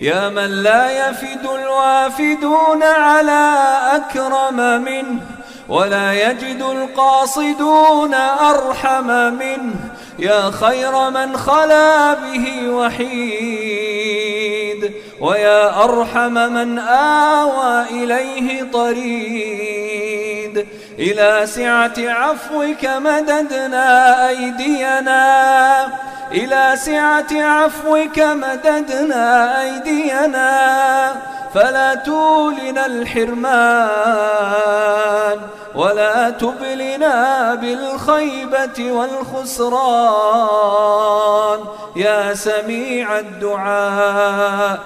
يا من لا يفد الوافدون على أكرم منه ولا يجد القاصدون أرحم منه يا خير من خلا به وحيد ويا أرحم من آوى إليه طريد. إلى سعة عفوك مددنا أيدينا. إلى سعة عفوك مددنا أيدينا فلا تولنا الحرمان ولا تبلنا بالخيبة والخسران. يا سميع الدعاء.